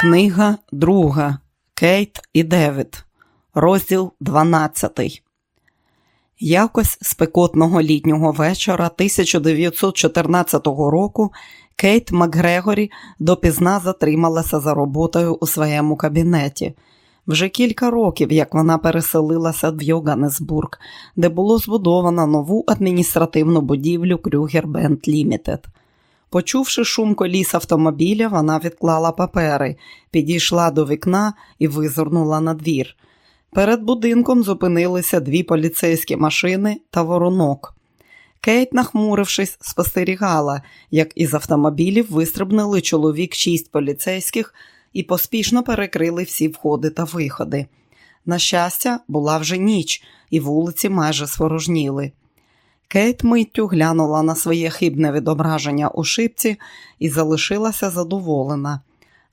Книга друга Кейт і Девід, розділ 12. Якось спекотного літнього вечора 1914 року Кейт Макгрегор допізна затрималася за роботою у своєму кабінеті. Вже кілька років, як вона переселилася в Йоганнесбург, де було збудовано нову адміністративну будівлю Крюгер Брент Лімітед. Почувши шум коліс автомобіля, вона відклала папери, підійшла до вікна і визирнула на двір. Перед будинком зупинилися дві поліцейські машини та воронок. Кейт, нахмурившись, спостерігала, як із автомобілів вистрибнули чоловік шість поліцейських і поспішно перекрили всі входи та виходи. На щастя, була вже ніч, і вулиці майже спорожніли. Кейт миттю глянула на своє хибне відображення у шипці і залишилася задоволена.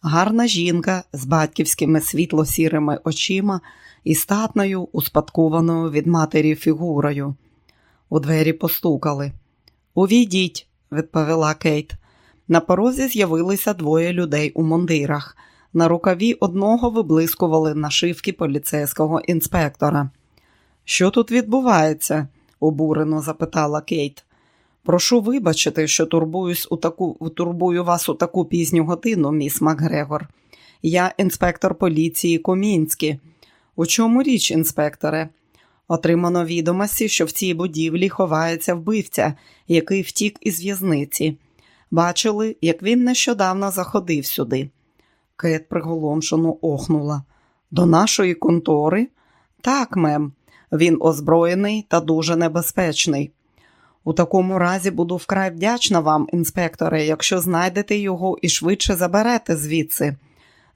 Гарна жінка з батьківськими світло-сірими очима і статною, успадкованою від матері фігурою. У двері постукали. Увійдіть, відповіла Кейт. На порозі з'явилися двоє людей у мундирах. На рукаві одного виблискували нашивки поліцейського інспектора. Що тут відбувається? Обурено запитала Кейт. Прошу вибачити, що турбуюсь у таку, турбую вас у таку пізню годину, міс Макгрегор. Я інспектор поліції Комінський. У чому річ, інспекторе? Отримано відомості, що в цій будівлі ховається вбивця, який втік із в'язниці. Бачили, як він нещодавно заходив сюди. Кет приголомшено охнула. До нашої контори? Так, мем. Він озброєний та дуже небезпечний. У такому разі буду вкрай вдячна вам, інспекторе, якщо знайдете його і швидше заберете звідси,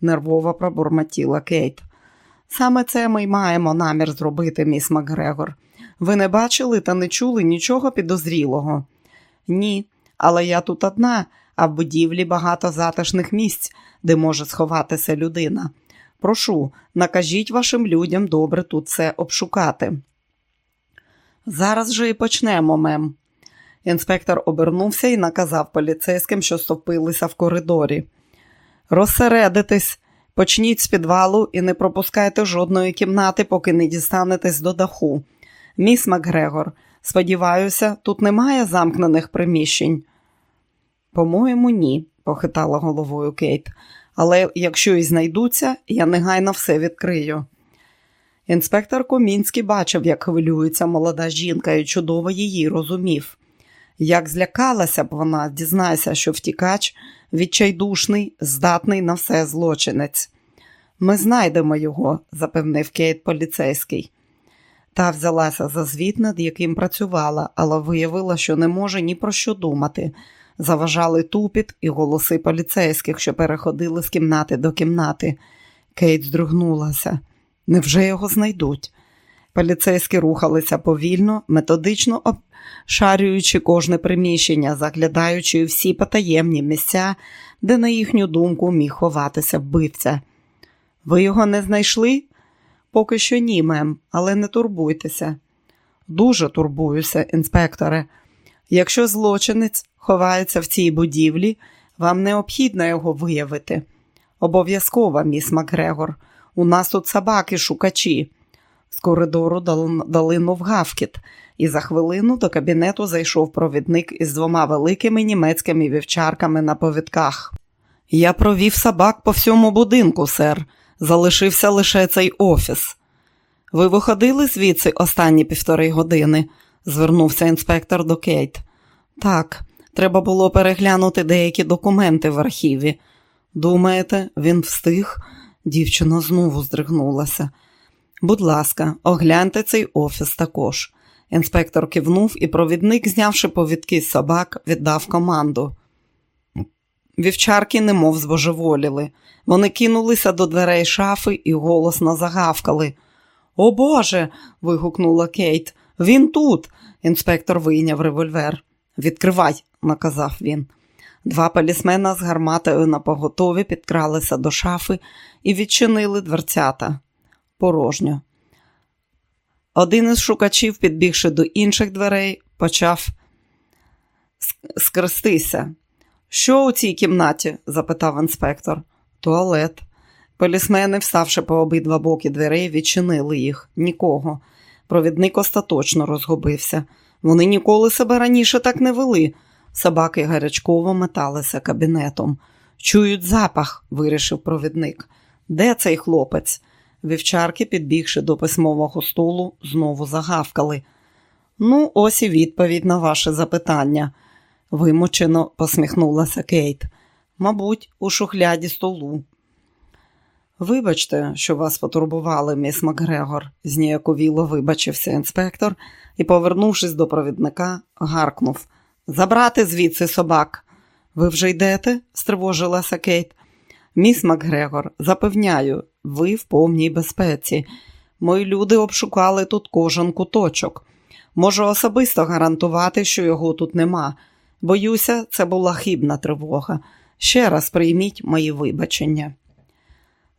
нервово пробурмотіла Кейт. Саме це ми й маємо намір зробити, міс Макгрегор. Ви не бачили та не чули нічого підозрілого? Ні, але я тут одна, а в будівлі багато затишних місць, де може сховатися людина. Прошу, накажіть вашим людям добре тут все обшукати. Зараз же і почнемо, мем. Інспектор обернувся і наказав поліцейським, що стовпилися в коридорі. Розсередитись, почніть з підвалу і не пропускайте жодної кімнати, поки не дістанетесь до даху. Міс Макгрегор, сподіваюся, тут немає замкнених приміщень. По-моєму, ні, похитала головою Кейт але якщо і знайдуться, я негайно все відкрию. Інспектор Комінський бачив, як хвилюється молода жінка, і чудово її розумів. Як злякалася б вона, дізнайся, що втікач відчайдушний, здатний на все злочинець. Ми знайдемо його, запевнив Кейт поліцейський. Та взялася за звіт, над яким працювала, але виявила, що не може ні про що думати заважали тупіт і голоси поліцейських, що переходили з кімнати до кімнати. Кейт здригнулася. Невже його знайдуть? Поліцейські рухалися повільно, методично обшарюючи кожне приміщення, заглядаючи всі потаємні місця, де, на їхню думку, міг ховатися вбивця. Ви його не знайшли? Поки що ні, мем, але не турбуйтеся. Дуже турбуюся, інспекторе. Якщо злочинець ховається в цій будівлі, вам необхідно його виявити. Обов'язково, міс Макгрегор, у нас тут собаки шукачі. З коридору долинув гавкіт, і за хвилину до кабінету зайшов провідник із двома великими німецькими вівчарками на повідках. Я провів собак по всьому будинку, сер. Залишився лише цей офіс. Ви виходили звідси останні півтори години? Звернувся інспектор до Кейт. Так, треба було переглянути деякі документи в архіві. Думаєте, він встиг? Дівчина знову здригнулася. Будь ласка, огляньте цей офіс також. Інспектор кивнув, і провідник, знявши повідки з собак, віддав команду. Вівчарки немов збожеволіли. Вони кинулися до дверей шафи і голосно загавкали. О Боже. вигукнула Кейт. Він тут. Інспектор вийняв револьвер. Відкривай, наказав він. Два полісмена з гарматою на поготові підкралися до шафи і відчинили дверцята порожньо. Один із шукачів, підбігши до інших дверей, почав скрестися. Що у цій кімнаті? запитав інспектор. Туалет. Полісмени, вставши по обидва боки дверей, відчинили їх. Нікого. Провідник остаточно розгубився. Вони ніколи себе раніше так не вели. Собаки гарячково металися кабінетом. Чують запах, вирішив провідник. Де цей хлопець? Вівчарки, підбігши до письмового столу, знову загавкали. Ну, ось і відповідь на ваше запитання, вимучено посміхнулася Кейт. Мабуть, у шухляді столу. Вибачте, що вас потурбували, міс Макгрегор, зніяковіло вибачився інспектор і, повернувшись до провідника, гаркнув Забрати звідси собак. Ви вже йдете? стривожилася Кейт. Міс Макгрегор, запевняю, ви в повній безпеці. Мої люди обшукали тут кожен куточок. Можу особисто гарантувати, що його тут нема. Боюся, це була хибна тривога. Ще раз прийміть мої вибачення.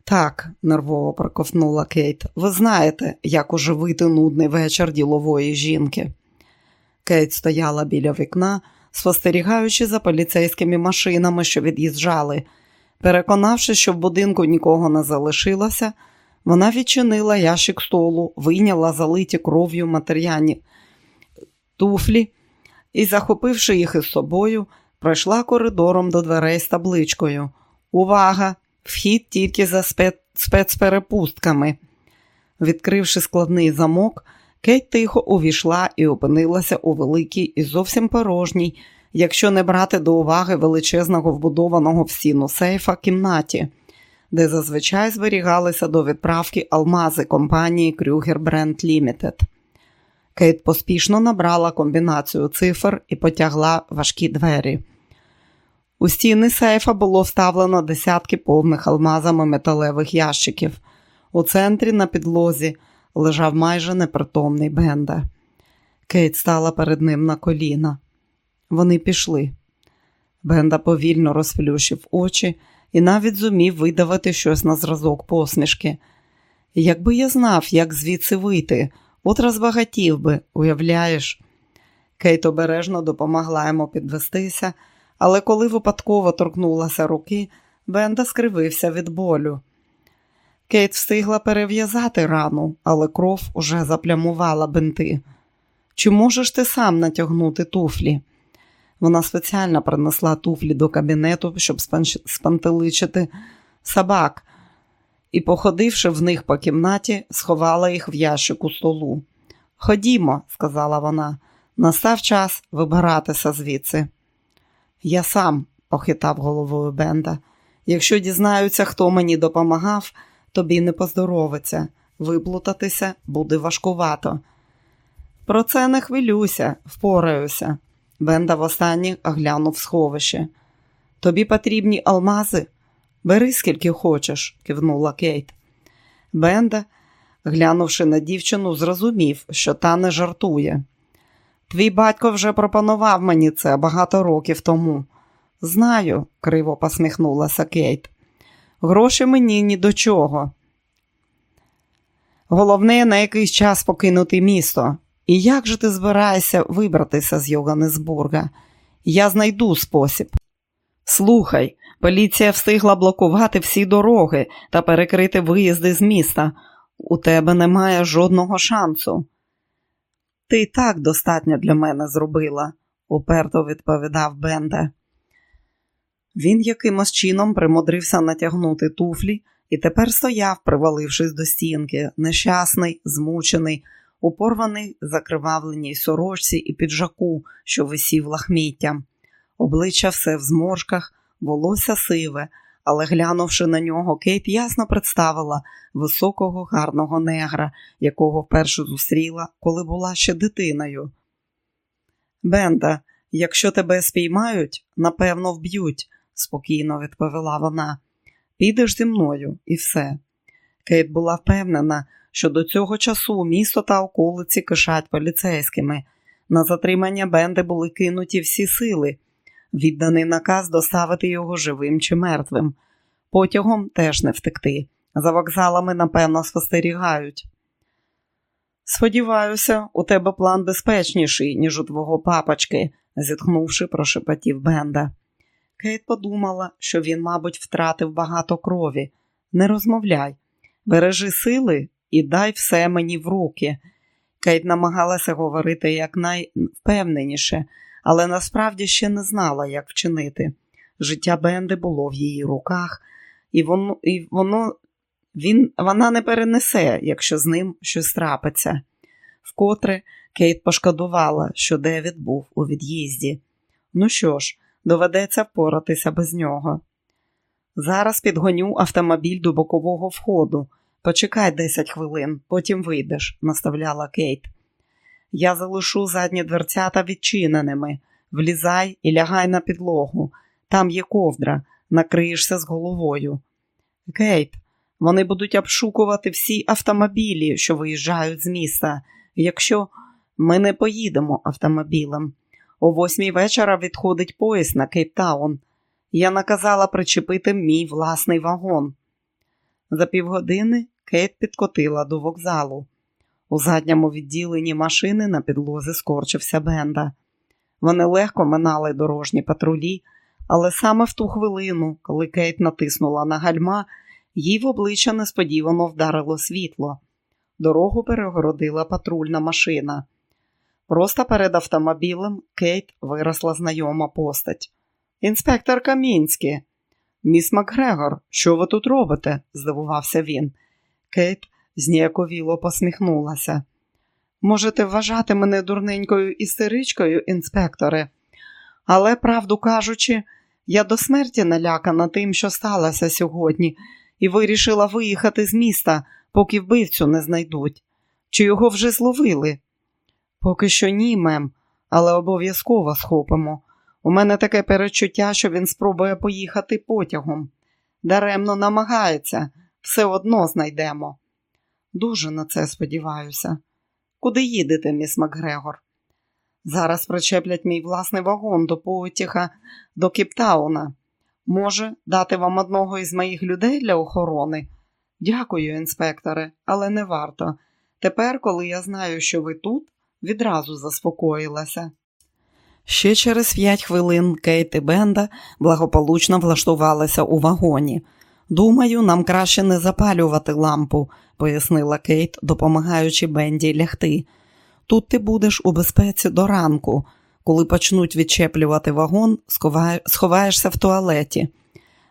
Так, нервово проковтнула Кейт, ви знаєте, як оживити нудний вечір ділової жінки. Кейт стояла біля вікна, спостерігаючи за поліцейськими машинами, що від'їжджали. Переконавшись, що в будинку нікого не залишилося, вона відчинила ящик столу, вийняла залиті кров'ю матеріальні туфлі і, захопивши їх із собою, пройшла коридором до дверей з табличкою. Увага! Вхід тільки за спецперепустками. Відкривши складний замок, Кейт тихо увійшла і опинилася у великій і зовсім порожній, якщо не брати до уваги величезного вбудованого в стіну сейфа кімнаті, де зазвичай зберігалися до відправки алмази компанії Крюгер Бренд Лімітед. Кейт поспішно набрала комбінацію цифр і потягла важкі двері. У стіни сейфа було вставлено десятки повних алмазами металевих ящиків. У центрі на підлозі лежав майже непритомний Бенда. Кейт стала перед ним на коліна. Вони пішли. Бенда повільно розплющив очі і навіть зумів видавити щось на зразок посмішки. Якби я знав, як звідси вийти, от розбагатів би, уявляєш. Кейт обережно допомогла йому підвестися, але коли випадково торкнулася руки, Бенда скривився від болю. Кейт встигла перев'язати рану, але кров уже заплямувала бинти. Чи можеш ти сам натягнути туфлі? Вона спеціально принесла туфлі до кабінету, щоб спантеличити собак, і, походивши в них по кімнаті, сховала їх в ящику столу. Ходімо, сказала вона, настав час вибиратися звідси. Я сам, похитав головою Бенда. Якщо дізнаються, хто мені допомагав, тобі не поздоровиться. Виплутатися буде важкувато. Про це не хвилюйся, впораюся. Бенда востаннє оглянув сховище. Тобі потрібні алмази? Бери скільки хочеш, кивнула Кейт. Бенда, глянувши на дівчину, зрозумів, що та не жартує. Твій батько вже пропонував мені це багато років тому. Знаю, криво посміхнулася Кейт. Гроші мені ні до чого. Головне, на якийсь час покинути місто. І як же ти збираєшся вибратися з Йоганнесбурга? Я знайду спосіб. Слухай, поліція встигла блокувати всі дороги та перекрити виїзди з міста. У тебе немає жодного шансу. Ти і так достатньо для мене зробила, уперто відповідав Бенде. Він якимось чином примудрився натягнути туфлі і тепер стояв, привалившись до стінки, нещасний, змучений, у порваний закривавленій сорочці і піджаку, що висів лахміттям. Обличчя все в зморшках, волосся сиве, але глянувши на нього, Кейт ясно представила високого гарного негра, якого вперше зустріла, коли була ще дитиною. Бенда, якщо тебе спіймають, напевно, вб'ють, спокійно відповіла вона. Підеш зі мною і все. Кейт була впевнена, що до цього часу місто та околиці кишать поліцейськими. На затримання Бенди були кинуті всі сили, відданий наказ доставити його живим чи мертвим. Потягом теж не втекти. За вокзалами, напевно, спостерігають. Сподіваюся, у тебе план безпечніший, ніж у твого папочки, зітхнувши, прошепотів Бенда. Кейт подумала, що він, мабуть, втратив багато крові. Не розмовляй, бережи сили і дай все мені в руки. Кейт намагалася говорити якнайвпевненіше, але насправді ще не знала, як вчинити. Життя Бенди було в її руках, і воно, і воно він, вона не перенесе, якщо з ним щось трапиться. Вкотре Кейт пошкодувала, що Девід був у від'їзді. Ну що ж, доведеться впоратися без нього. Зараз підгоню автомобіль до бокового входу. Почекай 10 хвилин, потім вийдеш, наставляла Кейт. Я залишу задні дверцята відчиненими. Влізай і лягай на підлогу. Там є ковдра, накриєшся з головою. Кейт, вони будуть обшукувати всі автомобілі, що виїжджають з міста, якщо ми не поїдемо автомобілем. О восьмій вечора відходить поїзд на Кейптаун. Я наказала причепити мій власний вагон. За півгодини Кейт підкотила до вокзалу. У задньому відділенні машини на підлозі скорчився Бенда. Вони легко минали дорожні патрулі, але саме в ту хвилину, коли Кейт натиснула на гальма, їй в обличчя несподівано вдарило світло. Дорогу перегородила патрульна машина. Просто перед автомобілем Кейт виросла знайома постать. Інспектор Камінський. Міс Макгрегор, що ви тут робите? здивувався він. Кейт зніяковіло посміхнулася. Можете вважати мене дурненькою істеричкою, інспекторе, але, правду кажучи, я до смерті налякана тим, що сталося сьогодні, і вирішила виїхати з міста, поки вбивцю не знайдуть. Чи його вже зловили? Поки що ні, мем, але обов'язково схопимо. У мене таке перечуття, що він спробує поїхати потягом. Даремно намагається, все одно знайдемо. Дуже на це сподіваюся. Куди їдете, міс Макгрегор? Зараз причеплять мій власний вагон до потяга до Кіптауна. Може, дати вам одного із моїх людей для охорони? Дякую, інспекторе, але не варто. Тепер, коли я знаю, що ви тут, відразу заспокоїлася. Ще через п'ять хвилин Кейт і Бенда благополучно влаштувалися у вагоні. Думаю, нам краще не запалювати лампу, пояснила Кейт, допомагаючи Бенді лягти. Тут ти будеш у безпеці до ранку. Коли почнуть відчеплювати вагон, сховаєшся в туалеті.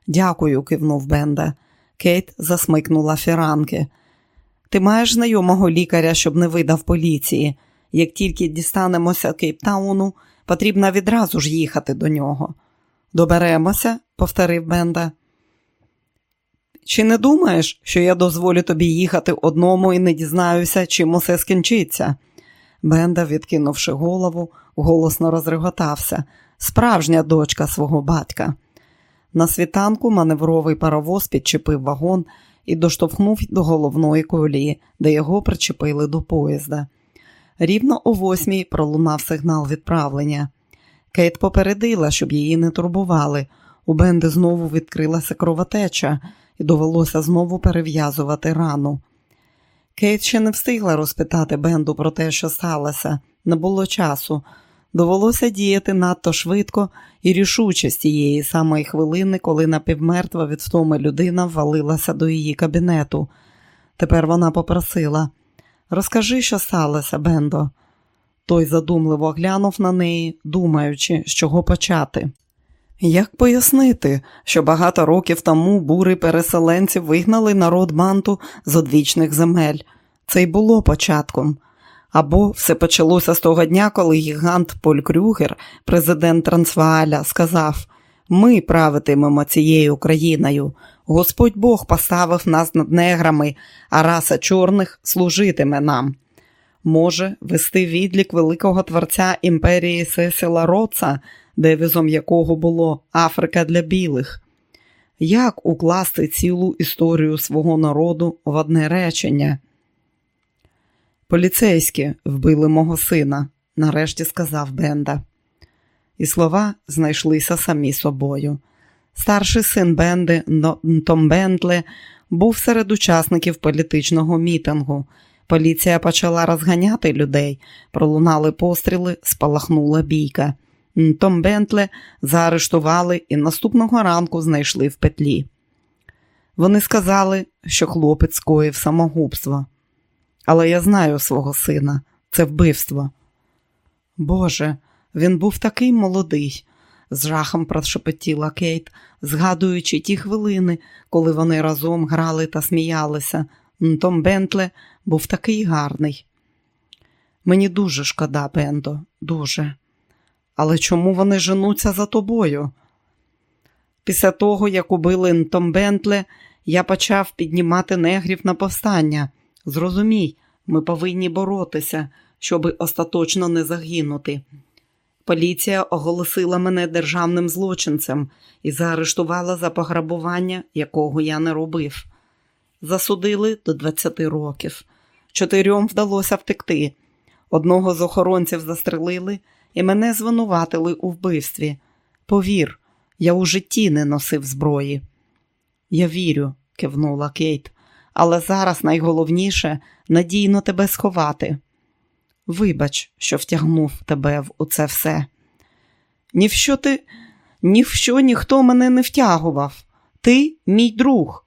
Дякую, кивнув Бенда. Кейт засмикнула фіранки. Ти маєш знайомого лікаря, щоб не видав поліції. Як тільки дістанемося Кейптауну, потрібно відразу ж їхати до нього. Доберемося, повторив Бенда. Чи не думаєш, що я дозволю тобі їхати одному і не дізнаюся, чим усе скінчиться? Бенда, відкинувши голову, голосно розреготався. Справжня дочка свого батька. На світанку маневровий паровоз підчепив вагон і доштовхнув до головної колії, де його причепили до поїзда. Рівно о восьмій пролунав сигнал відправлення. Кейт попередила, щоб її не турбували. У Бенди знову відкрилася кровотеча, і довелося знову перев'язувати рану. Кейт ще не встигла розпитати Бенду про те, що сталося, не було часу. Довелося діяти надто швидко і рішуче з тієї самої хвилини, коли напівмертва від втоми людина ввалилася до її кабінету. Тепер вона попросила Розкажи, що сталося, Бендо. Той задумливо глянув на неї, думаючи, з чого почати. Як пояснити, що багато років тому бури переселенці вигнали народ манту з одвічних земель? Це й було початком. Або все почалося з того дня, коли гігант Поль Крюгер, президент Трансвааля, сказав: Ми правитимемо цією країною. Господь Бог поставив нас над неграми, а раса чорних служитиме нам. Може вести відлік великого творця імперії Сесіла Роца, девізом якого було Африка для білих. Як укласти цілу історію свого народу в одне речення? Поліцейські вбили мого сина, нарешті сказав Бенда. І слова знайшлися самі собою. Старший син Бенди, Том Бендле, був серед учасників політичного мітингу. Поліція почала розганяти людей, пролунали постріли, спалахнула бійка. Том Бентле заарештували і наступного ранку знайшли в петлі. Вони сказали, що хлопець скоїв самогубство. Але я знаю свого сина, це вбивство. Боже, він був такий молодий, з жахом прошепотіла Кейт, згадуючи ті хвилини, коли вони разом грали та сміялися. Том Бентле був такий гарний. Мені дуже шкода, Бендо, дуже. Але чому вони женуться за тобою? Після того, як убили Бентле, я почав піднімати негрів на повстання. Зрозумій, ми повинні боротися, щоби остаточно не загинути. Поліція оголосила мене державним злочинцем і заарештувала за пограбування, якого я не робив. Засудили до 20 років. Чотирьом вдалося втекти. Одного з охоронців застрелили і мене звинуватили у вбивстві. Повір, я у житті не носив зброї. Я вірю, кивнула Кейт, але зараз найголовніше надійно тебе сховати. Вибач, що втягнув тебе в оце все. Ні в що ти, ні в що ніхто мене не втягував. Ти мій друг.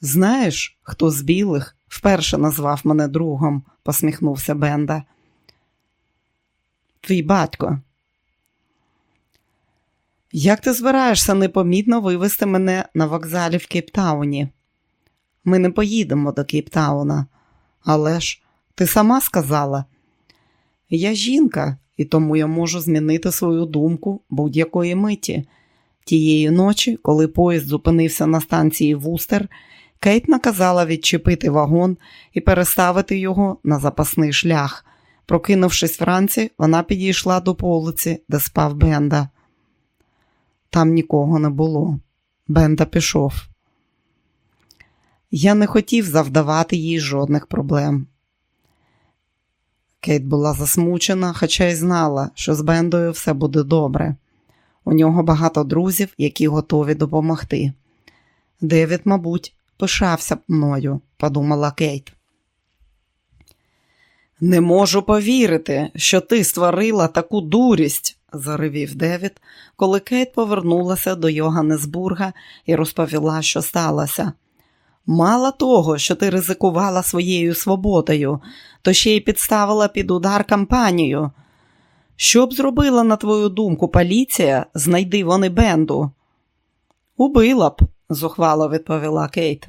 Знаєш, хто з білих вперше назвав мене другом, посміхнувся Бенда. Твій батько. Як ти збираєшся непомітно вивезти мене на вокзалі в Кейптауні? Ми не поїдемо до Кейптауна. Але ж ти сама сказала, я жінка, і тому я можу змінити свою думку будь-якої миті. Тієї ночі, коли поїзд зупинився на станції Вустер, Кейт наказала відчепити вагон і переставити його на запасний шлях. Прокинувшись вранці, вона підійшла до полиці, де спав Бенда. Там нікого не було. Бенда пішов. Я не хотів завдавати їй жодних проблем. Кейт була засмучена, хоча й знала, що з Бендою все буде добре. У нього багато друзів, які готові допомогти. Девід, мабуть, пишався б мною, подумала Кейт. Не можу повірити, що ти створила таку дурість, заривів Девід, коли Кейт повернулася до Йоганнесбурга і розповіла, що сталося. Мало того, що ти ризикувала своєю свободою, то ще й підставила під удар кампанію. Що б зробила, на твою думку, поліція, знайди вони Бенду? Убила б, зухвало відповіла Кейт.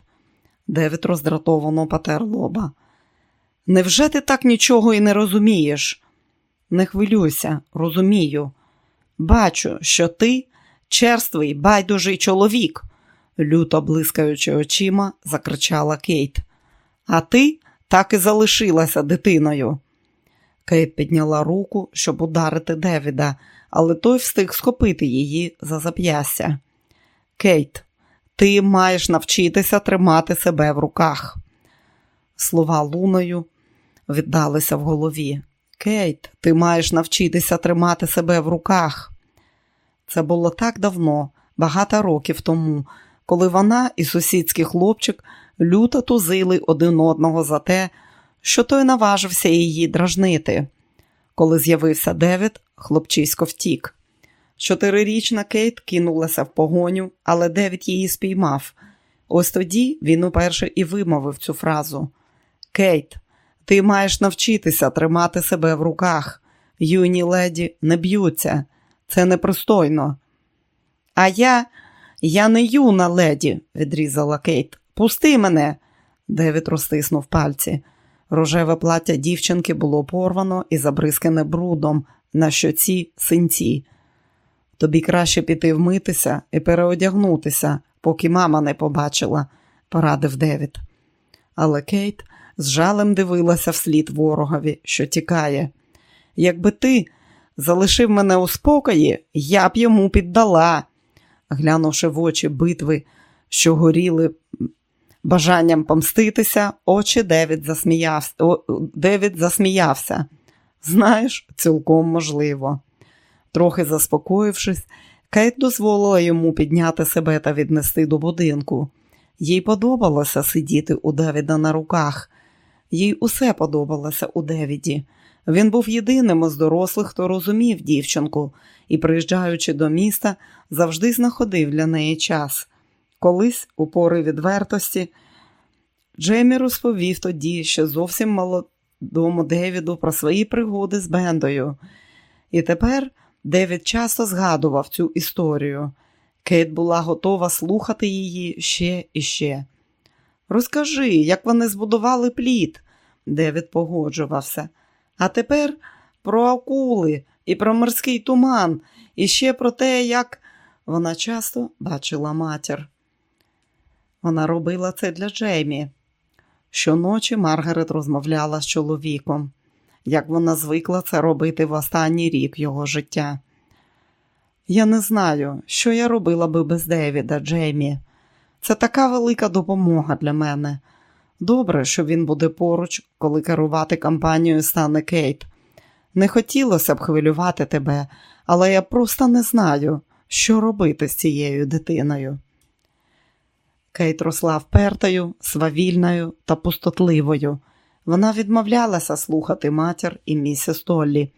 Девід роздратовано потер лоба. Невже ти так нічого і не розумієш? Не хвилюйся, розумію. Бачу, що ти черствий, байдужий чоловік, люто блискаючи очима, закричала Кейт. А ти так і залишилася дитиною. Кейт підняла руку, щоб ударити Девіда, але той встиг схопити її за зап'ястя. Кейт, ти маєш навчитися тримати себе в руках. Слова луною віддалися в голові. Кейт, ти маєш навчитися тримати себе в руках. Це було так давно, багато років тому, коли вона і сусідський хлопчик люто тузили один одного за те, що той наважився її дражнити. Коли з'явився Девід, хлопчисько втік. Чотирирічна Кейт кинулася в погоню, але Девід її спіймав. Ось тоді він уперше і вимовив цю фразу: Кейт, ти маєш навчитися тримати себе в руках. Юні леді не б'ються, це непристойно. А я, я не юна леді, відрізала Кейт. Пусти мене. Девід розтиснув пальці. Рожеве плаття дівчинки було порвано і забризкане брудом на щоці синці. Тобі краще піти вмитися і переодягнутися, поки мама не побачила, порадив Девід. Але Кейт з жалем дивилася вслід ворогові, що тікає. Якби ти залишив мене у спокої, я б йому піддала, глянувши в очі битви, що горіли бажанням помститися, очі Девід засміявся. Девід засміявся. Знаєш, цілком можливо. Трохи заспокоївшись, Кейт дозволила йому підняти себе та віднести до будинку. Їй подобалося сидіти у Девіда на руках. Їй усе подобалося у Девіді. Він був єдиним із дорослих, хто розумів дівчинку і, приїжджаючи до міста, завжди знаходив для неї час. Колись, у пори відвертості, Джеймі розповів тоді, ще зовсім молодому Девіду про свої пригоди з Бендою. І тепер Девід часто згадував цю історію. Кейт була готова слухати її ще і ще. Розкажи, як вони збудували плід, Девід погоджувався. А тепер про акули і про морський туман, і ще про те, як вона часто бачила матір. Вона робила це для Джеймі. Щоночі Маргарет розмовляла з чоловіком, як вона звикла це робити в останній рік його життя. Я не знаю, що я робила би без Девіда, Джеймі. Це така велика допомога для мене. Добре, що він буде поруч, коли керувати кампанією стане Кейт. Не хотілося б хвилювати тебе, але я просто не знаю, що робити з цією дитиною. Кейт росла впертою, свавільною та пустотливою. Вона відмовлялася слухати матір і місіс Толлі.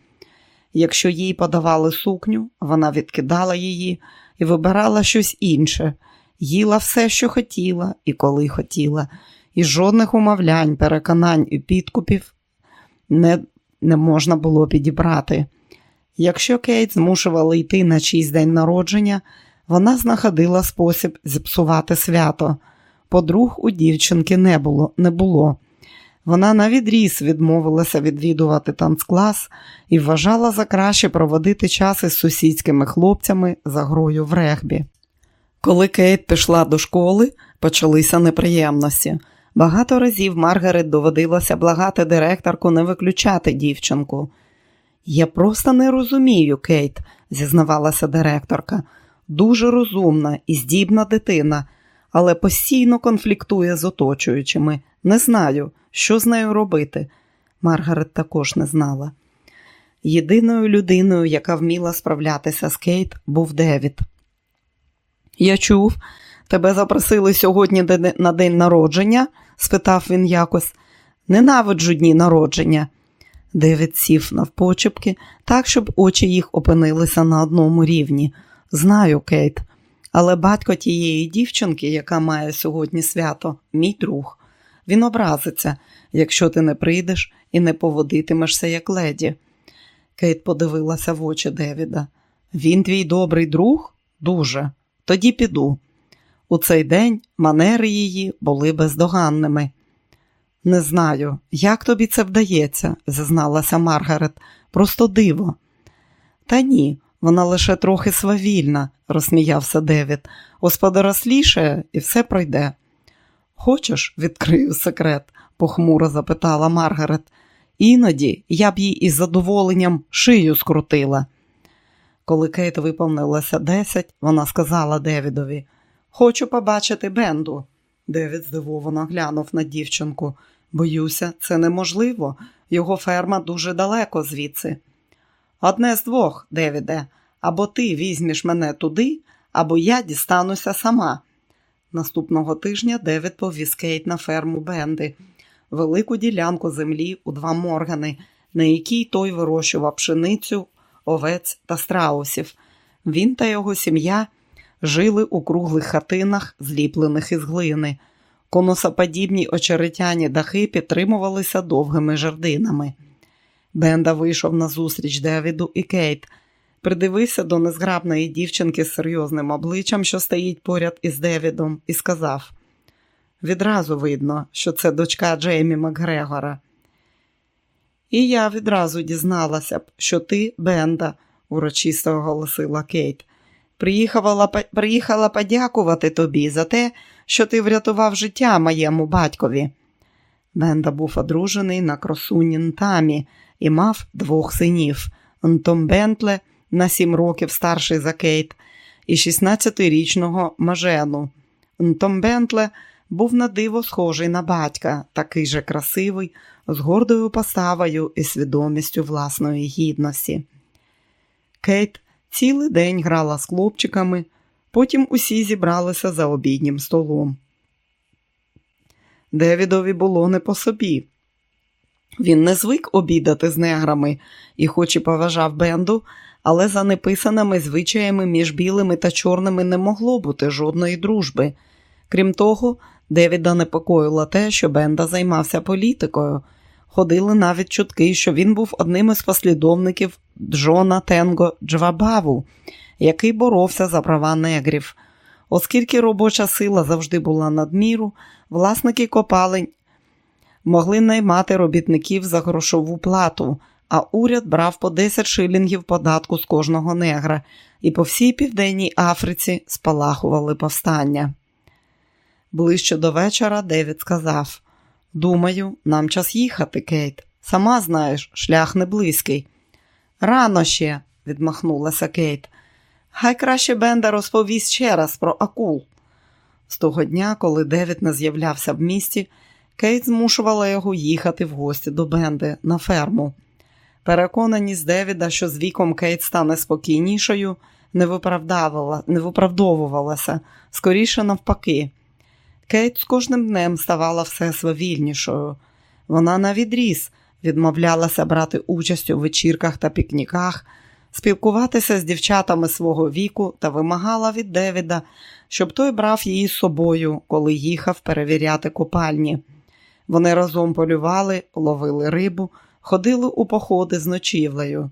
Якщо їй подавали сукню, вона відкидала її і вибирала щось інше, їла все, що хотіла і коли хотіла, і жодних умовлянь, переконань і підкупів не, не можна було підібрати. Якщо Кейт змушувала йти на чийсь день народження, вона знаходила спосіб зіпсувати свято. Подруг у дівчинки не було. не було. Вона навідріз відмовилася відвідувати танцклас і вважала за краще проводити час із сусідськими хлопцями за грою в регбі. Коли Кейт пішла до школи, почалися неприємності. Багато разів Маргарет доводилося благати директорку не виключати дівчинку. Я просто не розумію, Кейт, зізнавалася директорка. Дуже розумна і здібна дитина, але постійно конфліктує з оточуючими. Не знаю, що з нею робити. Маргарет також не знала. Єдиною людиною, яка вміла справлятися з Кейт, був Девід. Я чув, тебе запросили сьогодні на день народження? спитав він якось. Ненавиджу дні народження. Девід сів навпочепки, так, щоб очі їх опинилися на одному рівні. Знаю, Кейт, але батько тієї дівчинки, яка має сьогодні свято, мій друг. Він образиться, якщо ти не прийдеш і не поводитимешся, як леді. Кейт подивилася в очі Девіда. Він твій добрий друг? Дуже. Тоді піду. У цей день манери її були бездоганними. Не знаю, як тобі це вдається, зізналася Маргарет. Просто диво. Та ні, вона лише трохи свавільна, розсміявся Девід. Господоросліше і все пройде. Хочеш, відкрию секрет? похмуро запитала Маргарет. Іноді я б їй із задоволенням шию скрутила. Коли Кейт виповнилося десять, вона сказала Девідові Хочу побачити Бенду. Девід здивовано глянув на дівчинку. Боюся, це неможливо. Його ферма дуже далеко звідси. Одне з двох, Девіде, або ти візьмеш мене туди, або я дістануся сама. Наступного тижня Девід повіз Кейт на ферму Бенди, велику ділянку землі у два моргани, на якій той вирощував пшеницю, овець та страусів. Він та його сім'я жили у круглих хатинах, зліплених із глини. Конусоподібні очеретяні дахи підтримувалися довгими жердинами. Бенда вийшов на зустріч Девіду і Кейт, придивився до незграбної дівчинки з серйозним обличчям, що стоїть поряд із Девідом, і сказав: Відразу видно, що це дочка Джеймі Макгрегора. І я відразу дізналася б, що ти Бенда, урочисто оголосила Кейт. Приїхала приїхала подякувати тобі за те, що ти врятував життя моєму батькові. Бенда був одружений на красуні Нтамі і мав двох синів Нтом Бентле на сім років старший за Кейт, і 16-річного Мажену. Нтом Бентле був на диво схожий на батька, такий же красивий, з гордою поставою і свідомістю власної гідності. Кейт цілий день грала з хлопчиками, потім усі зібралися за обіднім столом. Девідові було не по собі. Він не звик обідати з неграми і, хоч і поважав Бенду, але за неписаними звичаями між білими та чорними не могло бути жодної дружби. Крім того, Девіда непокоїло те, що Бенда займався політикою. Ходили навіть чутки, що він був одним із послідовників Джона Тенго Джвабаву, який боровся за права негрів. Оскільки робоча сила завжди була надміру, власники копалень могли наймати робітників за грошову плату, а уряд брав по 10 шилінгів податку з кожного негра, і по всій південній Африці спалахували повстання. Ближче до вечора Девід сказав: Думаю, нам час їхати, Кейт. Сама знаєш, шлях не близький. Рано ще, відмахнулася Кейт. Хай краще Бенда розповість ще раз про акул. З того дня, коли Девід не з'являвся в місті, Кейт змушувала його їхати в гості до Бенди на ферму. Переконаність Девіда, що з віком Кейт стане спокійнішою, не не виправдовувалася, скоріше навпаки. Кейт з кожним днем ставала все свавільнішою. Вона навідріз відмовлялася брати участь у вечірках та пікніках, спілкуватися з дівчатами свого віку та вимагала від Девіда, щоб той брав її з собою, коли їхав перевіряти купальні. Вони разом полювали, ловили рибу, ходили у походи з ночівлею.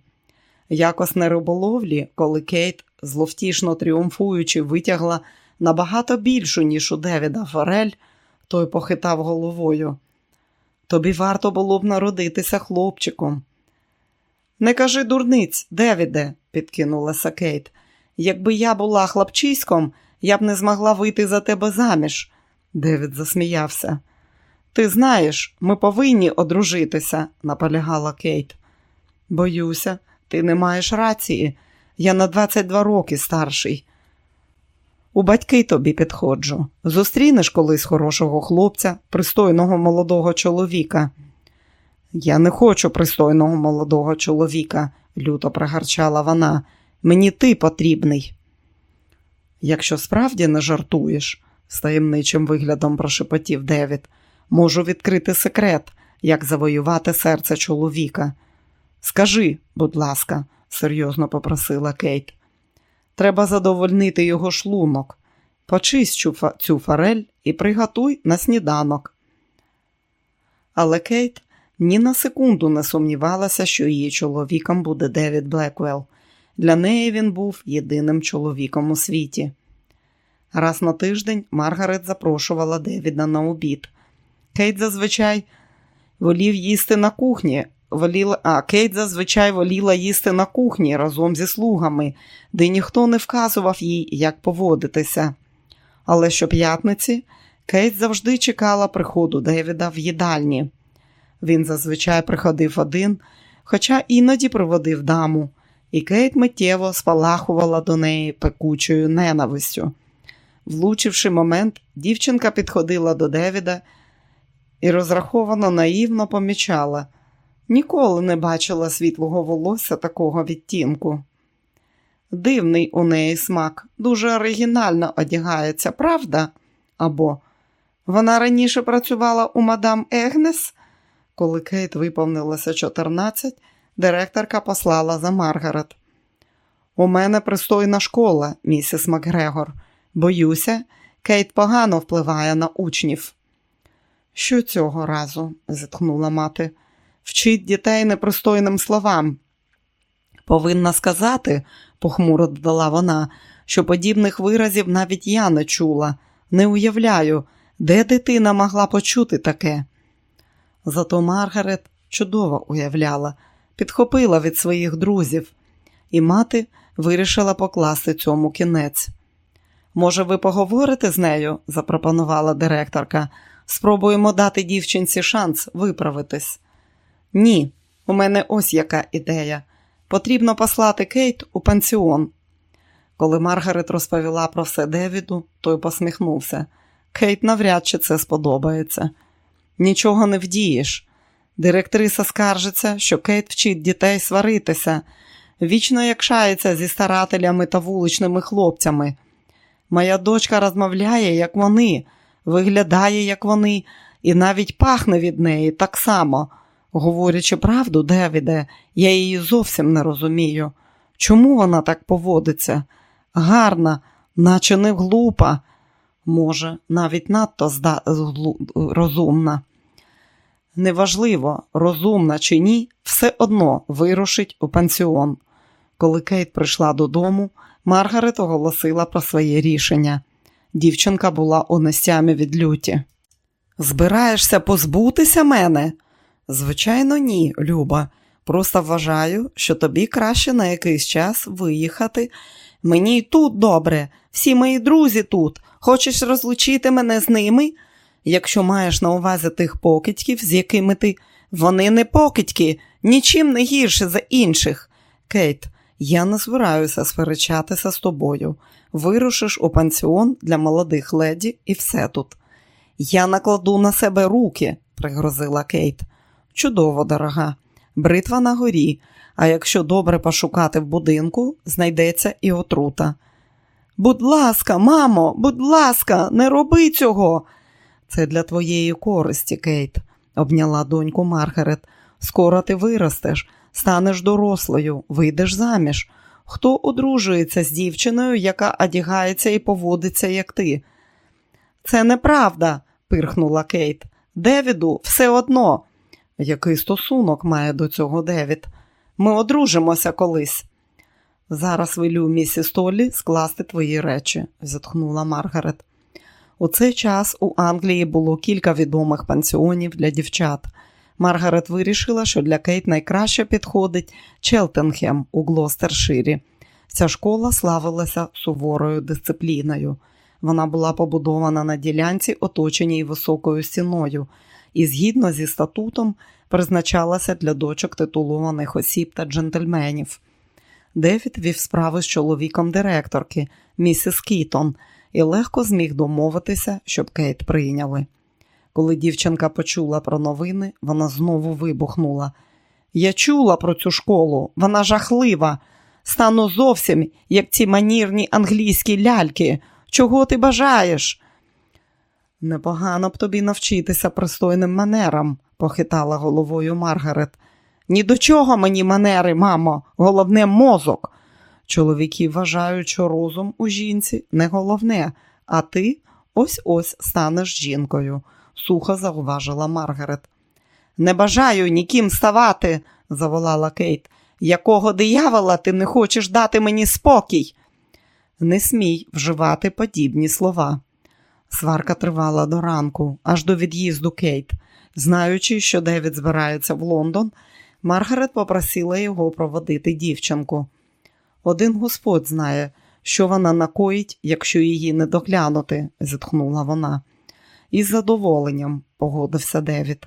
Якось на риболовлі, коли Кейт, зловтішно тріумфуючи, витягла набагато більшу, ніж у Девіда Форель, той похитав головою. Тобі варто було б народитися хлопчиком. Не кажи дурниць, Девіде, підкинулася Кейт. Якби я була хлопчиськом, я б не змогла вийти за тебе заміж. Девід засміявся. Ти знаєш, ми повинні одружитися, наполягала Кейт. Боюся, ти не маєш рації. Я на 22 роки старший. У батьки тобі підходжу. Зустрінеш колись хорошого хлопця, пристойного молодого чоловіка. Я не хочу пристойного молодого чоловіка, люто прогарчала вона. Мені ти потрібний. Якщо справді не жартуєш, з таємничим виглядом прошепотів Девід, можу відкрити секрет, як завоювати серце чоловіка. Скажи, будь ласка, серйозно попросила Кейт. Треба задовольнити його шлунок. Почисть цю форель і приготуй на сніданок. Але Кейт ні на секунду не сумнівалася, що її чоловіком буде Девід Блеквелл. Для неї він був єдиним чоловіком у світі. Раз на тиждень Маргарет запрошувала Девіда на обід. Кейт зазвичай волів їсти на кухні, воліла, а Кейт зазвичай воліла їсти на кухні разом зі слугами, де ніхто не вказував їй, як поводитися. Але щоп'ятниці Кейт завжди чекала приходу Девіда в їдальні. Він зазвичай приходив один, хоча іноді приводив даму, і Кейт миттєво спалахувала до неї пекучою ненавистю. Влучивши момент, дівчинка підходила до Девіда і розраховано наївно помічала. Ніколи не бачила світлого волосся такого відтінку. Дивний у неї смак, дуже оригінально одягається, правда? Або вона раніше працювала у мадам Егнес? Коли Кейт виповнилося 14, директорка послала за Маргарет. У мене пристойна школа, місіс Макгрегор. Боюся, Кейт погано впливає на учнів. Що цього разу? зітхнула мати вчить дітей непристойним словам. Повинна сказати, похмуро додала вона, що подібних виразів навіть я не чула, не уявляю, де дитина могла почути таке. Зато Маргарет чудово уявляла, підхопила від своїх друзів, і мати вирішила покласти цьому кінець. Може, ви поговорите з нею? запропонувала директорка. Спробуємо дати дівчинці шанс виправитись. Ні, у мене ось яка ідея. Потрібно послати Кейт у пансіон. Коли Маргарет розповіла про все Девіду, той посміхнувся. Кейт навряд чи це сподобається. Нічого не вдієш. Директриса скаржиться, що Кейт вчить дітей сваритися, вічно якшається зі старателями та вуличними хлопцями. Моя дочка розмовляє, як вони, виглядає, як вони, і навіть пахне від неї так само. Говорячи правду, Девіде, я її зовсім не розумію. Чому вона так поводиться? Гарна, наче не глупа, може, навіть надто зда... розумна. Неважливо, розумна чи ні, все одно вирушить у пансіон. Коли Кейт прийшла додому, Маргарет оголосила про своє рішення. Дівчинка була у нестямі від люті. Збираєшся позбутися мене? Звичайно, ні, Люба. Просто вважаю, що тобі краще на якийсь час виїхати. Мені й тут добре, всі мої друзі тут. Хочеш розлучити мене з ними? Якщо маєш на увазі тих покидьків, з якими ти. Вони не покидьки, нічим не гірше за інших. Кейт, я не збираюся сперечатися з тобою. Вирушиш у пансіон для молодих леді і все тут. Я накладу на себе руки, пригрозила Кейт. Чудово, дорога. Бритва на горі, а якщо добре пошукати в будинку, знайдеться і отрута. Будь ласка, мамо, будь ласка, не роби цього. Це для твоєї користі, Кейт, обняла доньку Маргарет. Скоро ти виростеш, станеш дорослою, вийдеш заміж. Хто одружується з дівчиною, яка одягається і поводиться, як ти? Це неправда, пирхнула Кейт. Девіду, все одно. Який стосунок має до цього Девід? Ми одружимося колись. Зараз велю місіс Толі скласти твої речі, зітхнула Маргарет. У цей час у Англії було кілька відомих пансіонів для дівчат. Маргарет вирішила, що для Кейт найкраще підходить Челтенхем у Глостерширі. Ця школа славилася суворою дисципліною. Вона була побудована на ділянці, оточеній високою стіною, і згідно зі статутом призначалася для дочок титулованих осіб та джентльменів. Девід вів справи з чоловіком директорки, місіс Кітон, і легко зміг домовитися, щоб Кейт прийняли. Коли дівчинка почула про новини, вона знову вибухнула. Я чула про цю школу, вона жахлива. Стану зовсім, як ці манірні англійські ляльки. Чого ти бажаєш? Непогано б тобі навчитися пристойним манерам, похитала головою Маргарет. Ні до чого мені манери, мамо, головне мозок. Чоловіки вважають, що розум у жінці не головне, а ти ось ось станеш жінкою, сухо зауважила Маргарет. Не бажаю ніким ставати, заволала Кейт. Якого диявола ти не хочеш дати мені спокій? Не смій вживати подібні слова. Сварка тривала до ранку, аж до від'їзду Кейт. Знаючи, що Девід збирається в Лондон, Маргарет попросила його проводити дівчинку. Один господь знає, що вона накоїть, якщо її не доглянути, зітхнула вона. Із задоволенням погодився Девід.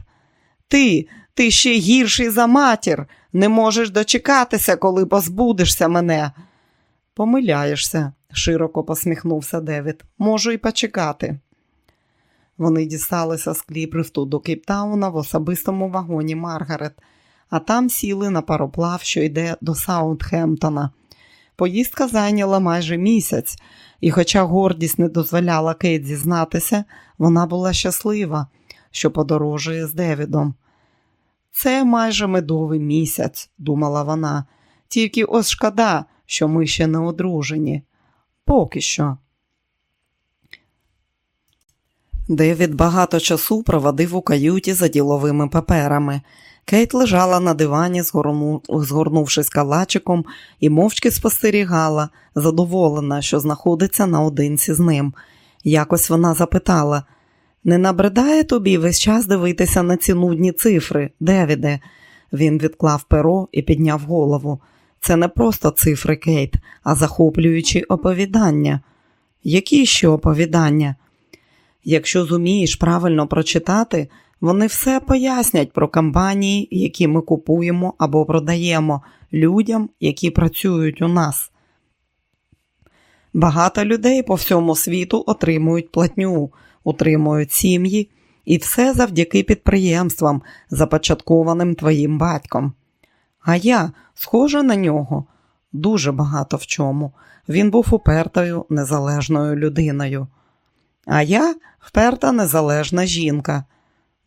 Ти, ти ще гірший за матір, не можеш дочекатися, коли позбудешся мене. Помиляєшся, широко посміхнувся Девід. Можу й почекати. Вони дісталися з Клібрифту до Кейптауна в особистому вагоні Маргарет, а там сіли на пароплав, що йде до Саундхемптона. Поїздка зайняла майже місяць, і, хоча гордість не дозволяла Кейт зізнатися, вона була щаслива, що подорожує з Девідом. Це майже медовий місяць, думала вона, тільки ось шкода, що ми ще не одружені. Поки що. Девід багато часу проводив у каюті за діловими паперами. Кейт лежала на дивані, згорнувшись калачиком, і мовчки спостерігала, задоволена, що знаходиться наодинці з ним. Якось вона запитала не набридає тобі весь час дивитися на ці нудні цифри, Девіде? Він відклав перо і підняв голову. Це не просто цифри, Кейт, а захоплюючі оповідання. Які ще оповідання? Якщо зумієш правильно прочитати, вони все пояснять про компанії, які ми купуємо або продаємо людям, які працюють у нас. Багато людей по всьому світу отримують платню, утримують сім'ї, і все завдяки підприємствам, започаткованим твоїм батьком. А я схожа на нього дуже багато в чому. Він був упертою незалежною людиною. А я вперта незалежна жінка.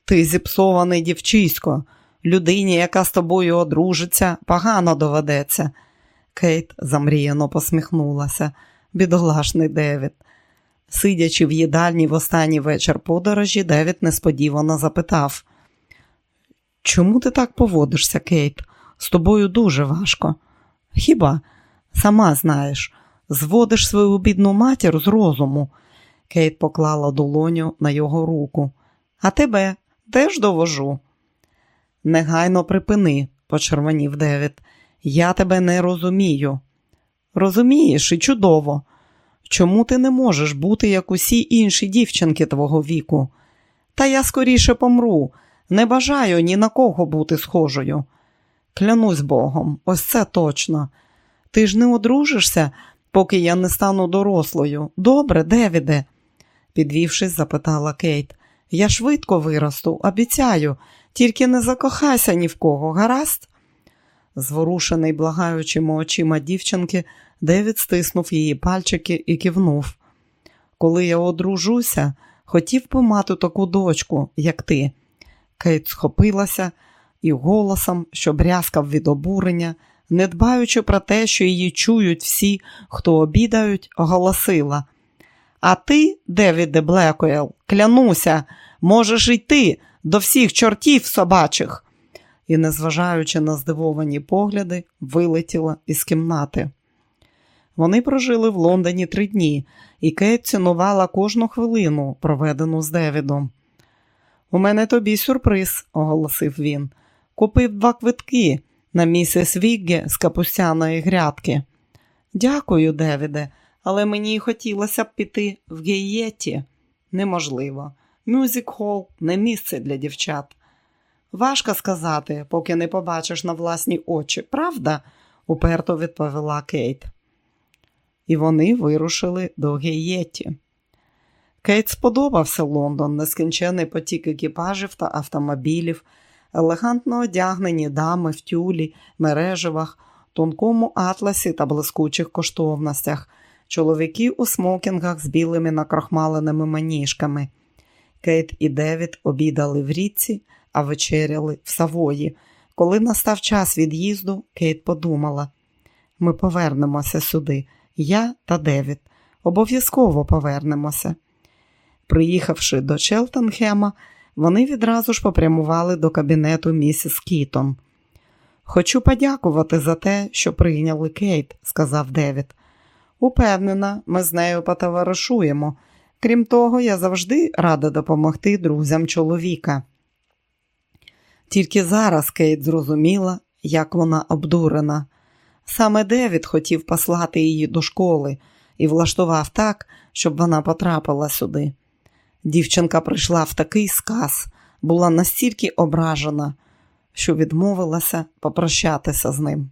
Ти зіпсований дівчисько. Людині, яка з тобою одружиться, погано доведеться. Кейт замріяно посміхнулася. Бідолашний Девід. Сидячи в їдальні в останній вечір подорожі, Девід несподівано запитав: Чому ти так поводишся, Кейт? З тобою дуже важко. Хіба, сама знаєш, зводиш свою бідну матір з розуму. Кейт поклала долоню на його руку. А тебе теж довожу. Негайно припини, почервонів Девід. Я тебе не розумію. Розумієш, і чудово. Чому ти не можеш бути, як усі інші дівчинки твого віку? Та я скоріше помру, не бажаю ні на кого бути схожою. Клянусь Богом, ось це точно. Ти ж не одружишся, поки я не стану дорослою. Добре, Девіде? підвівшись, запитала Кейт. Я швидко виросту, обіцяю, тільки не закохайся ні в кого, гаразд? Зворушений, благаючими очима дівчинки, Девід стиснув її пальчики і кивнув. Коли я одружуся, хотів би мати таку дочку, як ти. Кейт схопилася і голосом, що брязкав від обурення, не дбаючи про те, що її чують всі, хто обідають, оголосила. А ти, Девіде Блекуел, клянуся, можеш йти до всіх чортів собачих. І, незважаючи на здивовані погляди, вилетіла із кімнати. Вони прожили в Лондоні три дні, і Кейт цінувала кожну хвилину, проведену з Девідом. У мене тобі сюрприз, оголосив він. Купив два квитки на місіс Віггз з капустяної грядки. Дякую, Девіде, але мені й хотілося б піти в геєті. Неможливо. Мюзик хол не місце для дівчат. Важко сказати, поки не побачиш на власні очі, правда? уперто відповіла Кейт. І вони вирушили до Геєті. Кейт сподобався Лондон, нескінчений потік екіпажів та автомобілів, елегантно одягнені дами в тюлі, мереживах, тонкому атласі та блискучих коштовностях, чоловіки у смокінгах з білими накрахмаленими маніжками. Кейт і Девід обідали в річці, а вечеряли в Савої. Коли настав час від'їзду, Кейт подумала: ми повернемося сюди, я та Девід. Обов'язково повернемося. Приїхавши до Челтенхема, вони відразу ж попрямували до кабінету місіс Кітон. Хочу подякувати за те, що прийняли Кейт, сказав Девід. Упевнена, ми з нею потоваришуємо. Крім того, я завжди рада допомогти друзям чоловіка. Тільки зараз Кейт зрозуміла, як вона обдурена. Саме Девід хотів послати її до школи і влаштував так, щоб вона потрапила сюди. Дівчинка прийшла в такий сказ, була настільки ображена, що відмовилася попрощатися з ним.